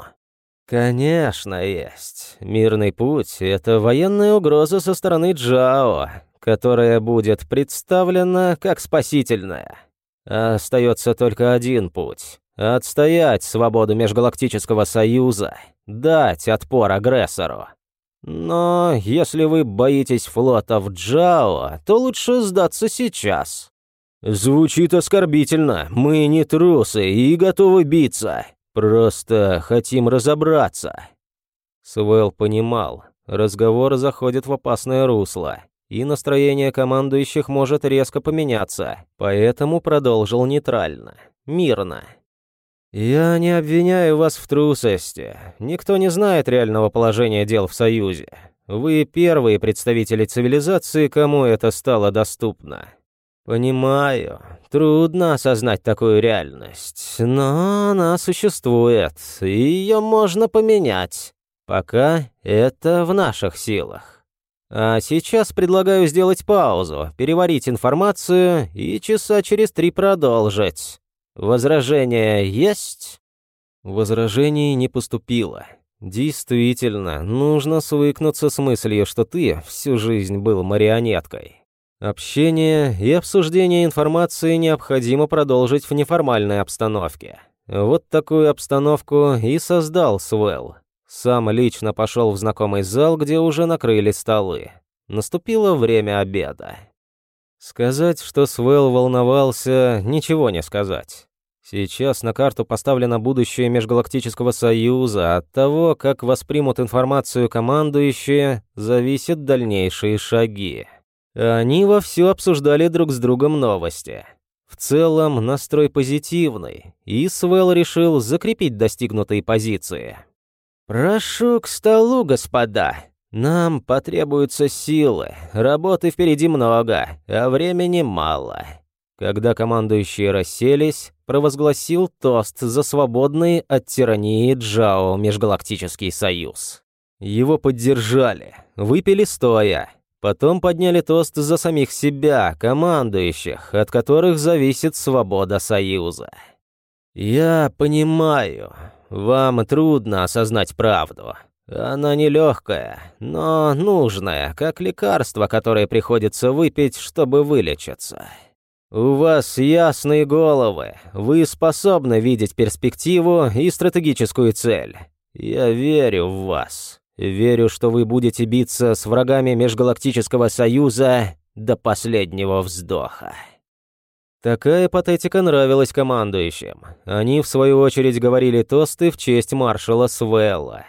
Конечно, есть. Мирный путь — это военная угроза со стороны Джао, которая будет представлена как спасительная. Остается только один путь — отстоять свободу Межгалактического Союза, дать отпор агрессору. Но если вы боитесь флотов Джао, то лучше сдаться сейчас. Звучит оскорбительно. Мы не трусы и готовы биться. Просто хотим разобраться. Свел понимал, разговор заходит в опасное русло, и настроение командующих может резко поменяться, поэтому продолжил нейтрально, мирно. «Я не обвиняю вас в трусости. Никто не знает реального положения дел в Союзе. Вы первые представители цивилизации, кому это стало доступно. Понимаю, трудно осознать такую реальность, но она существует, и ее можно поменять. Пока это в наших силах. А сейчас предлагаю сделать паузу, переварить информацию и часа через три продолжить. Возражения есть? Возражений не поступило. Действительно, нужно свыкнуться с мыслью, что ты всю жизнь был марионеткой. Общение и обсуждение информации необходимо продолжить в неформальной обстановке. Вот такую обстановку и создал Свел. Сам лично пошел в знакомый зал, где уже накрыли столы. Наступило время обеда. Сказать, что Свел волновался, ничего не сказать. Сейчас на карту поставлено будущее Межгалактического Союза. От того, как воспримут информацию командующие, зависят дальнейшие шаги. Они вовсю обсуждали друг с другом новости. В целом, настрой позитивный, и Свел решил закрепить достигнутые позиции. «Прошу к столу, господа. Нам потребуются силы, работы впереди много, а времени мало». Когда командующие расселись, провозгласил тост за свободный от тирании Джао Межгалактический Союз. Его поддержали, выпили стоя, Потом подняли тост за самих себя, командующих, от которых зависит свобода Союза. «Я понимаю, вам трудно осознать правду. Она нелегкая, но нужная, как лекарство, которое приходится выпить, чтобы вылечиться. У вас ясные головы, вы способны видеть перспективу и стратегическую цель. Я верю в вас». Верю, что вы будете биться с врагами Межгалактического Союза до последнего вздоха». Такая патетика нравилась командующим. Они, в свою очередь, говорили тосты в честь маршала Свелла.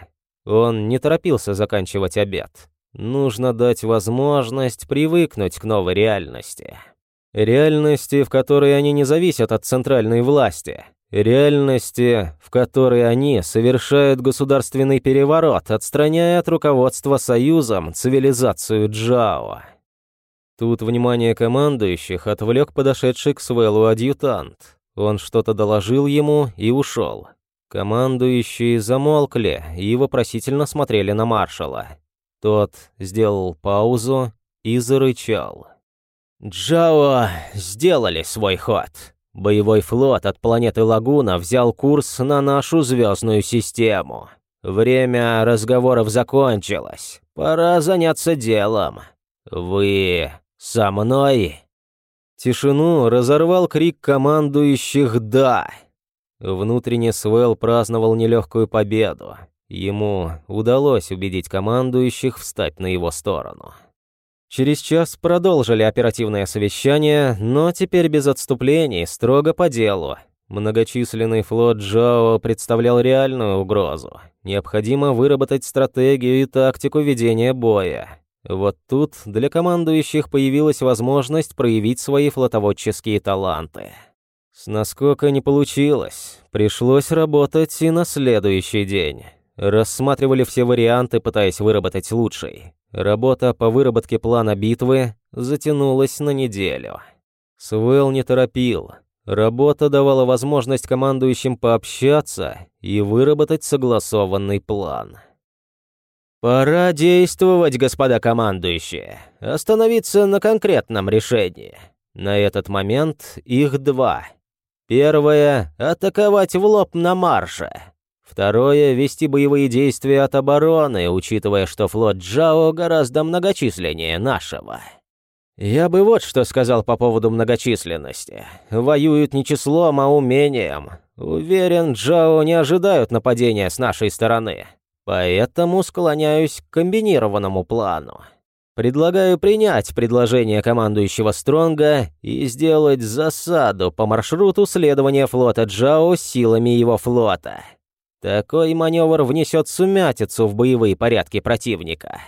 Он не торопился заканчивать обед. Нужно дать возможность привыкнуть к новой реальности. Реальности, в которой они не зависят от центральной власти, реальности, в которой они совершают государственный переворот, отстраняя от руководства Союзом цивилизацию Джао. Тут внимание командующих отвлек подошедший к Свеллу адъютант. Он что-то доложил ему и ушел. Командующие замолкли и вопросительно смотрели на маршала. Тот сделал паузу и зарычал. «Джао сделали свой ход. Боевой флот от планеты Лагуна взял курс на нашу звездную систему. Время разговоров закончилось. Пора заняться делом. Вы со мной?» Тишину разорвал крик командующих «Да!». Внутренне Свел праздновал нелегкую победу. Ему удалось убедить командующих встать на его сторону. Через час продолжили оперативное совещание, но теперь без отступлений, строго по делу. Многочисленный флот Джао представлял реальную угрозу. Необходимо выработать стратегию и тактику ведения боя. Вот тут для командующих появилась возможность проявить свои флотоводческие таланты. С наскока не получилось. Пришлось работать и на следующий день. Рассматривали все варианты, пытаясь выработать лучший. Работа по выработке плана битвы затянулась на неделю. Свел не торопил. Работа давала возможность командующим пообщаться и выработать согласованный план. «Пора действовать, господа командующие. Остановиться на конкретном решении. На этот момент их два. Первое — атаковать в лоб на марше. Второе — вести боевые действия от обороны, учитывая, что флот Джао гораздо многочисленнее нашего. Я бы вот что сказал по поводу многочисленности. Воюют не числом, а умением. Уверен, Джао не ожидают нападения с нашей стороны. Поэтому склоняюсь к комбинированному плану. Предлагаю принять предложение командующего Стронга и сделать засаду по маршруту следования флота Джао силами его флота. Такой маневр внесет сумятицу в боевые порядки противника.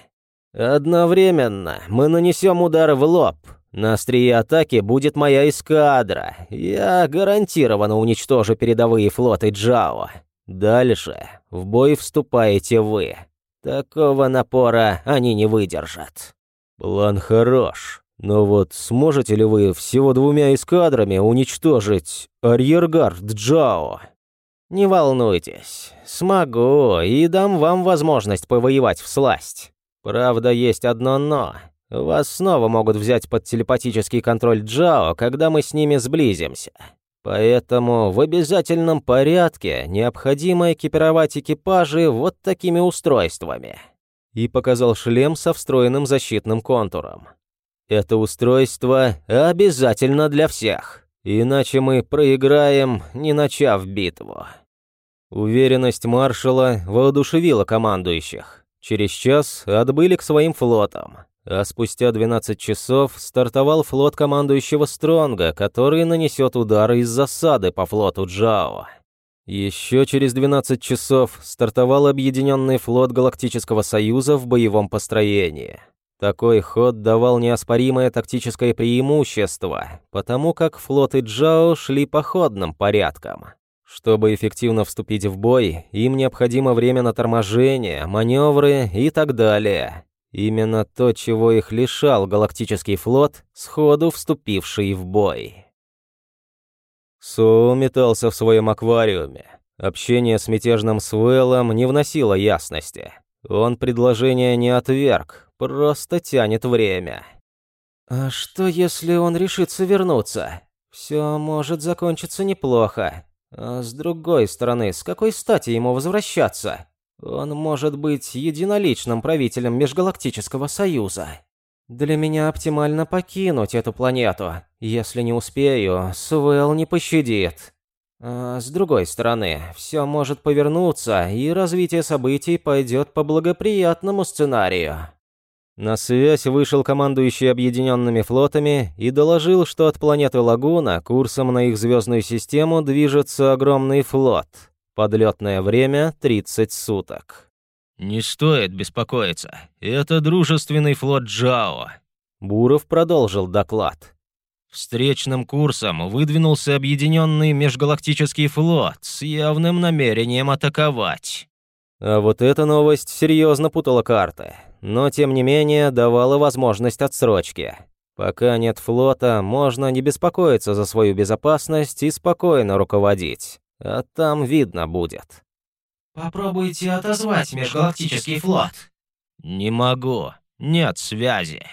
Одновременно мы нанесем удар в лоб. На острие атаки будет моя эскадра. Я гарантированно уничтожу передовые флоты Джао. Дальше в бой вступаете вы. Такого напора они не выдержат. План хорош. Но вот сможете ли вы всего двумя эскадрами уничтожить арьергард Джао? Не волнуйтесь, смогу и дам вам возможность повоевать в сласть. Правда, есть одно «но». Вас снова могут взять под телепатический контроль Джао, когда мы с ними сблизимся. Поэтому в обязательном порядке необходимо экипировать экипажи вот такими устройствами. И показал шлем со встроенным защитным контуром. Это устройство обязательно для всех, иначе мы проиграем, не начав битву. Уверенность маршала воодушевила командующих. Через час отбыли к своим флотам. А спустя 12 часов стартовал флот командующего Стронга, который нанесет удары из засады по флоту Джао. Еще через 12 часов стартовал объединенный флот Галактического Союза в боевом построении. Такой ход давал неоспоримое тактическое преимущество, потому как флоты Джао шли походным порядком. Чтобы эффективно вступить в бой, им необходимо время на торможение, маневры и так далее. Именно то, чего их лишал Галактический флот, сходу вступивший в бой. Соу метался в своем аквариуме. Общение с мятежным Свеллом не вносило ясности. Он предложение не отверг, просто тянет время. «А что, если он решится вернуться? Все может закончиться неплохо. А с другой стороны, с какой стати ему возвращаться? Он может быть единоличным правителем Межгалактического Союза. Для меня оптимально покинуть эту планету. Если не успею, Суэлл не пощадит. А с другой стороны, все может повернуться, и развитие событий пойдет по благоприятному сценарию. На связь вышел командующий объединенными флотами и доложил, что от планеты Лагуна курсом на их звездную систему движется огромный флот – Подлетное время 30 суток. «Не стоит беспокоиться. Это дружественный флот Джао». Буров продолжил доклад. Встречным курсом выдвинулся объединенный межгалактический флот с явным намерением атаковать. А вот эта новость серьезно путала карты, но тем не менее давала возможность отсрочки. Пока нет флота, можно не беспокоиться за свою безопасность и спокойно руководить. А там видно будет. Попробуйте отозвать межгалактический флот. Не могу. Нет связи.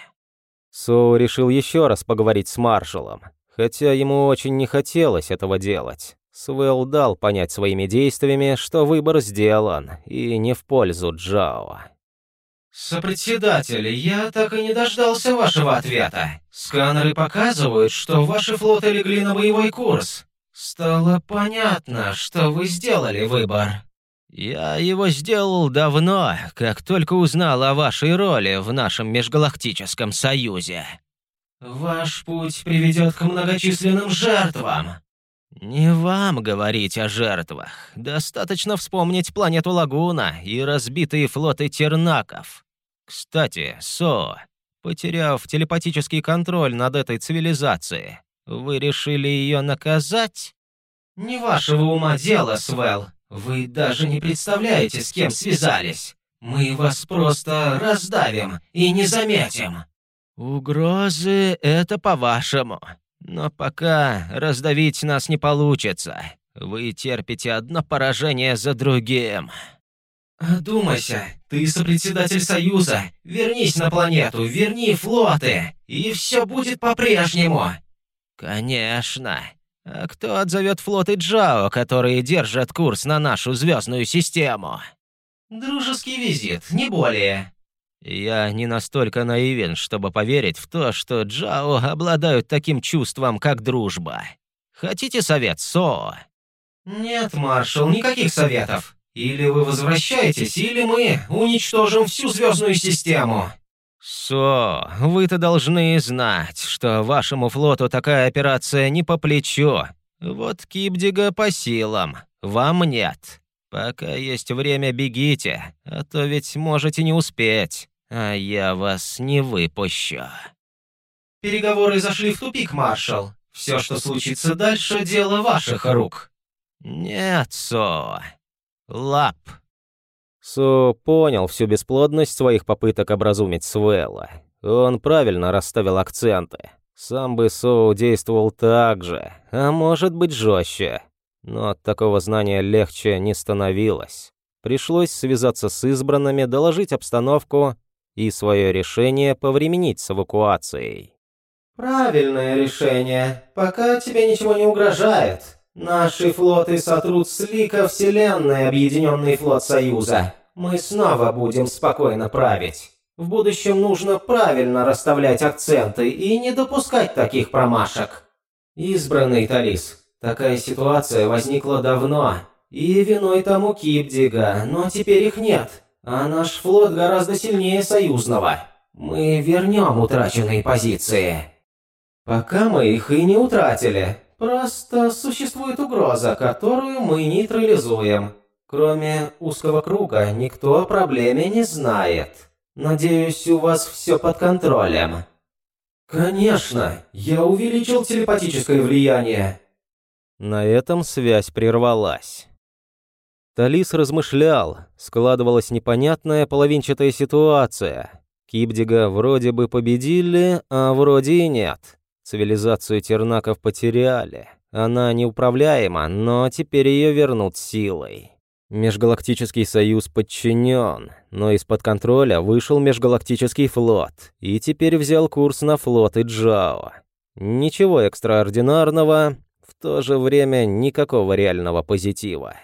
Соу решил еще раз поговорить с маршалом, хотя ему очень не хотелось этого делать. Свел дал понять своими действиями, что выбор сделан, и не в пользу Джао. «Сопредседатель, я так и не дождался вашего ответа. Сканеры показывают, что ваши флоты легли на боевой курс. «Стало понятно, что вы сделали выбор». «Я его сделал давно, как только узнал о вашей роли в нашем межгалактическом союзе». «Ваш путь приведет к многочисленным жертвам». «Не вам говорить о жертвах. Достаточно вспомнить планету Лагуна и разбитые флоты тернаков. Кстати, Со, потеряв телепатический контроль над этой цивилизацией, Вы решили ее наказать?» «Не вашего ума дело, Свел. Вы даже не представляете, с кем связались. Мы вас просто раздавим и не заметим». «Угрозы — это по-вашему. Но пока раздавить нас не получится. Вы терпите одно поражение за другим». «Одумайся, ты сопредседатель Союза. Вернись на планету, верни флоты, и все будет по-прежнему». «Конечно. А кто отзовет флоты Джао, которые держат курс на нашу звездную систему?» «Дружеский визит, не более». «Я не настолько наивен, чтобы поверить в то, что Джао обладают таким чувством, как дружба. Хотите совет, Со?» «Нет, маршал, никаких советов. Или вы возвращаетесь, или мы уничтожим всю звездную систему». «Со, вы-то должны знать, что вашему флоту такая операция не по плечу. Вот Кипдига по силам, вам нет. Пока есть время, бегите, а то ведь можете не успеть, а я вас не выпущу». «Переговоры зашли в тупик, маршал. Все, что случится дальше, дело ваших рук». «Нет, Со. Лап». Со понял всю бесплодность своих попыток образумить Свелла. Он правильно расставил акценты. Сам бы Соу действовал так же, а может быть жестче. Но от такого знания легче не становилось. Пришлось связаться с избранными, доложить обстановку и свое решение повременить с эвакуацией. «Правильное решение. Пока тебе ничего не угрожает. Наши флоты сотрут с лика Вселенной Объединенный флот Союза. Мы снова будем спокойно править. В будущем нужно правильно расставлять акценты и не допускать таких промашек. Избранный Талис, такая ситуация возникла давно, и виной тому Кипдига, но теперь их нет, а наш флот гораздо сильнее союзного. Мы вернем утраченные позиции. Пока мы их и не утратили, Просто существует угроза, которую мы нейтрализуем. Кроме узкого круга, никто о проблеме не знает. Надеюсь, у вас все под контролем. Конечно, я увеличил телепатическое влияние. На этом связь прервалась. Талис размышлял, складывалась непонятная половинчатая ситуация. Кипдига вроде бы победили, а вроде и нет. Цивилизацию тернаков потеряли. Она неуправляема, но теперь ее вернут силой. Межгалактический союз подчинен, но из-под контроля вышел межгалактический флот и теперь взял курс на флоты Джао. Ничего экстраординарного, в то же время никакого реального позитива.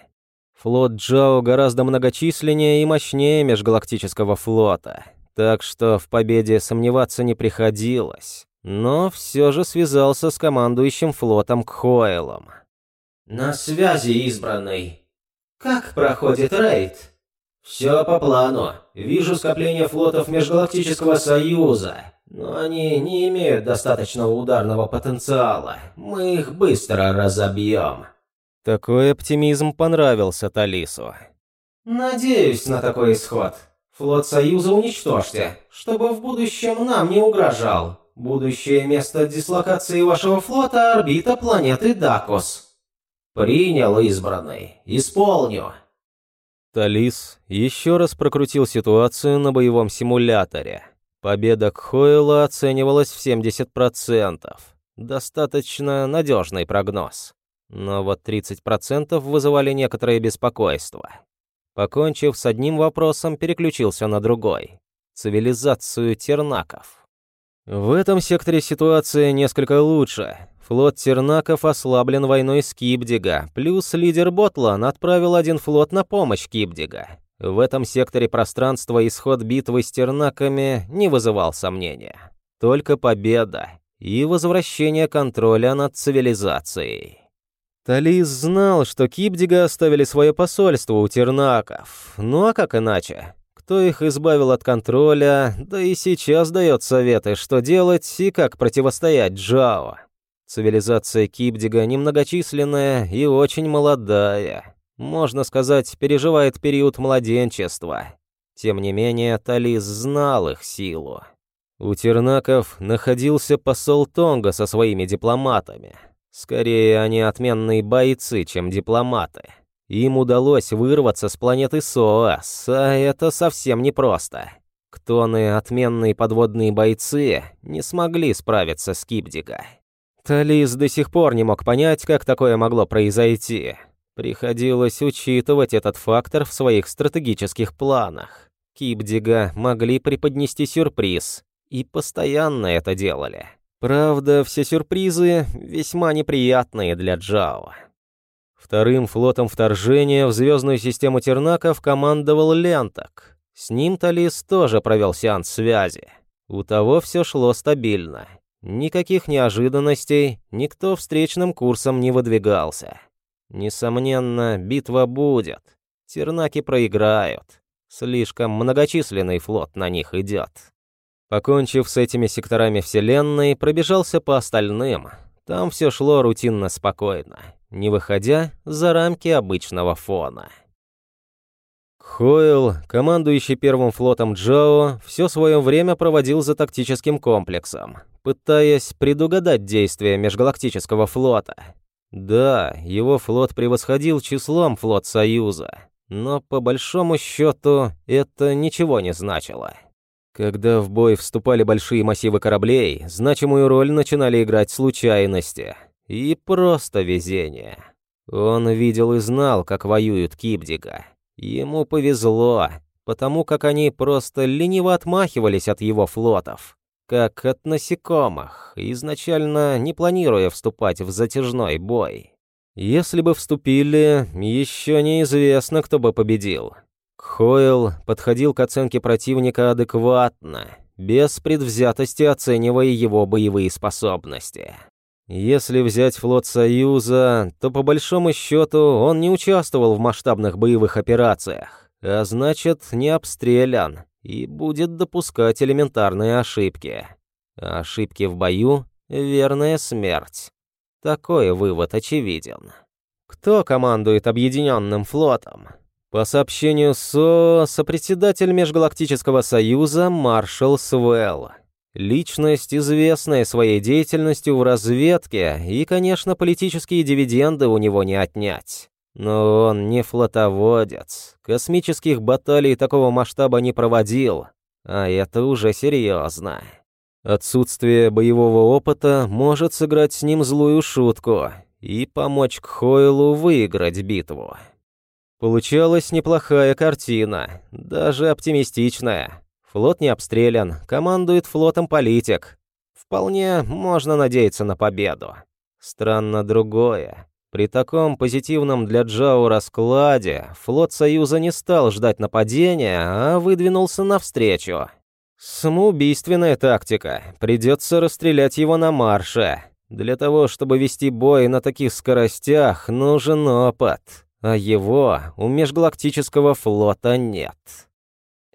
Флот Джао гораздо многочисленнее и мощнее межгалактического флота, так что в победе сомневаться не приходилось но все же связался с командующим флотом Кхоэлом. «На связи, избранный. Как проходит рейд?» «Все по плану. Вижу скопление флотов Межгалактического Союза, но они не имеют достаточного ударного потенциала. Мы их быстро разобьем». Такой оптимизм понравился Талису. «Надеюсь на такой исход. Флот Союза уничтожьте, чтобы в будущем нам не угрожал. Будущее место дислокации вашего флота – орбита планеты Дакос. Принял избранный. Исполню. Талис еще раз прокрутил ситуацию на боевом симуляторе. Победа Кхойла оценивалась в 70%. Достаточно надежный прогноз. Но вот 30% вызывали некоторое беспокойство. Покончив с одним вопросом, переключился на другой. Цивилизацию тернаков. В этом секторе ситуация несколько лучше. Флот Тернаков ослаблен войной с Кибдига, плюс лидер Ботлан отправил один флот на помощь Кибдига. В этом секторе пространства исход битвы с Тернаками не вызывал сомнения. Только победа и возвращение контроля над цивилизацией. Талис знал, что Кибдига оставили свое посольство у Тернаков. Ну а как иначе? Кто их избавил от контроля, да и сейчас дает советы, что делать и как противостоять Джао. Цивилизация Кипдига немногочисленная и очень молодая. Можно сказать, переживает период младенчества. Тем не менее, Талис знал их силу. У Тернаков находился посол Тонга со своими дипломатами. Скорее, они отменные бойцы, чем дипломаты. Им удалось вырваться с планеты Соас, а это совсем непросто. Ктоны, отменные подводные бойцы, не смогли справиться с Кипдига. Талис до сих пор не мог понять, как такое могло произойти. Приходилось учитывать этот фактор в своих стратегических планах. Кипдига могли преподнести сюрприз, и постоянно это делали. Правда, все сюрпризы весьма неприятные для Джао. Вторым флотом вторжения в звездную систему Тернаков командовал Ленток. С ним Талис тоже провел сеанс связи. У того все шло стабильно. Никаких неожиданностей, никто встречным курсом не выдвигался. Несомненно, битва будет. Тернаки проиграют. Слишком многочисленный флот на них идет. Покончив с этими секторами Вселенной, пробежался по остальным. Там все шло рутинно спокойно, не выходя за рамки обычного фона. Хойл, командующий первым флотом Джао, все свое время проводил за тактическим комплексом, пытаясь предугадать действия межгалактического флота. Да, его флот превосходил числом флот Союза, но по большому счету это ничего не значило. Когда в бой вступали большие массивы кораблей, значимую роль начинали играть случайности и просто везение. Он видел и знал, как воюют Кипдига. Ему повезло, потому как они просто лениво отмахивались от его флотов, как от насекомых, изначально не планируя вступать в затяжной бой. Если бы вступили, еще неизвестно, кто бы победил. Хойл подходил к оценке противника адекватно, без предвзятости оценивая его боевые способности. Если взять флот Союза, то по большому счету он не участвовал в масштабных боевых операциях, а значит, не обстрелян и будет допускать элементарные ошибки. ошибки в бою — верная смерть. Такой вывод очевиден. Кто командует объединенным флотом? По сообщению СО, сопредседатель Межгалактического Союза маршал Свелл. Личность, известная своей деятельностью в разведке, и, конечно, политические дивиденды у него не отнять. Но он не флотоводец, космических баталий такого масштаба не проводил, а это уже серьезно. Отсутствие боевого опыта может сыграть с ним злую шутку и помочь Кхойлу выиграть битву. Получалась неплохая картина, даже оптимистичная. Флот не обстрелян, командует флотом политик. Вполне можно надеяться на победу. Странно другое. При таком позитивном для Джао раскладе флот Союза не стал ждать нападения, а выдвинулся навстречу. Самоубийственная тактика. Придется расстрелять его на марше. Для того, чтобы вести бой на таких скоростях, нужен опыт а его у межгалактического флота нет.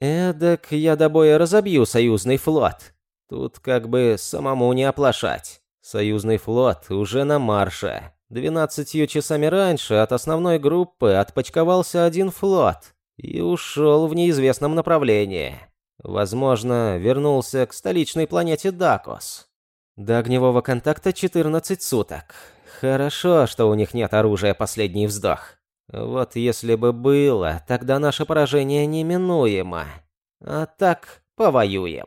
Эдак я до боя разобью союзный флот. Тут как бы самому не оплошать. Союзный флот уже на марше. Двенадцатью часами раньше от основной группы отпочковался один флот и ушел в неизвестном направлении. Возможно, вернулся к столичной планете Дакос. До огневого контакта 14 суток. Хорошо, что у них нет оружия «Последний вздох». Вот если бы было, тогда наше поражение неминуемо. А так повоюем.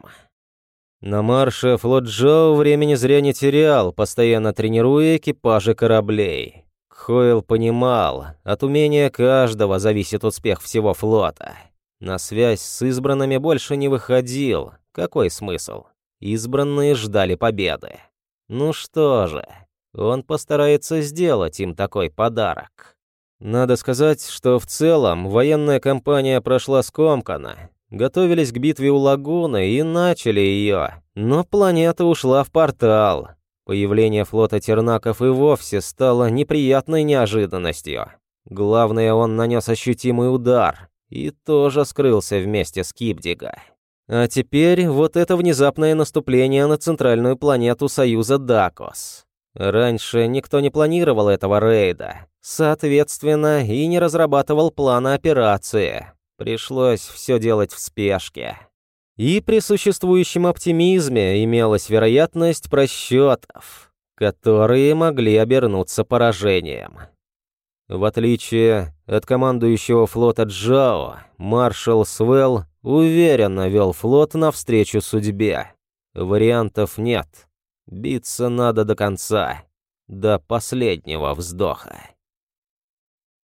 На марше флот Джоу времени зря не терял, постоянно тренируя экипажи кораблей. Хойл понимал, от умения каждого зависит успех всего флота. На связь с избранными больше не выходил. Какой смысл? Избранные ждали победы. Ну что же, он постарается сделать им такой подарок. Надо сказать, что в целом военная кампания прошла скомканно. Готовились к битве у лагуны и начали ее, но планета ушла в портал. Появление флота Тернаков и вовсе стало неприятной неожиданностью. Главное, он нанес ощутимый удар и тоже скрылся вместе с Кипдига. А теперь вот это внезапное наступление на центральную планету Союза Дакос. Раньше никто не планировал этого рейда, соответственно, и не разрабатывал плана операции. Пришлось все делать в спешке. И при существующем оптимизме имелась вероятность просчетов, которые могли обернуться поражением. В отличие от командующего флота Джао, маршал Свелл уверенно вел флот навстречу судьбе. Вариантов нет. Биться надо до конца, до последнего вздоха.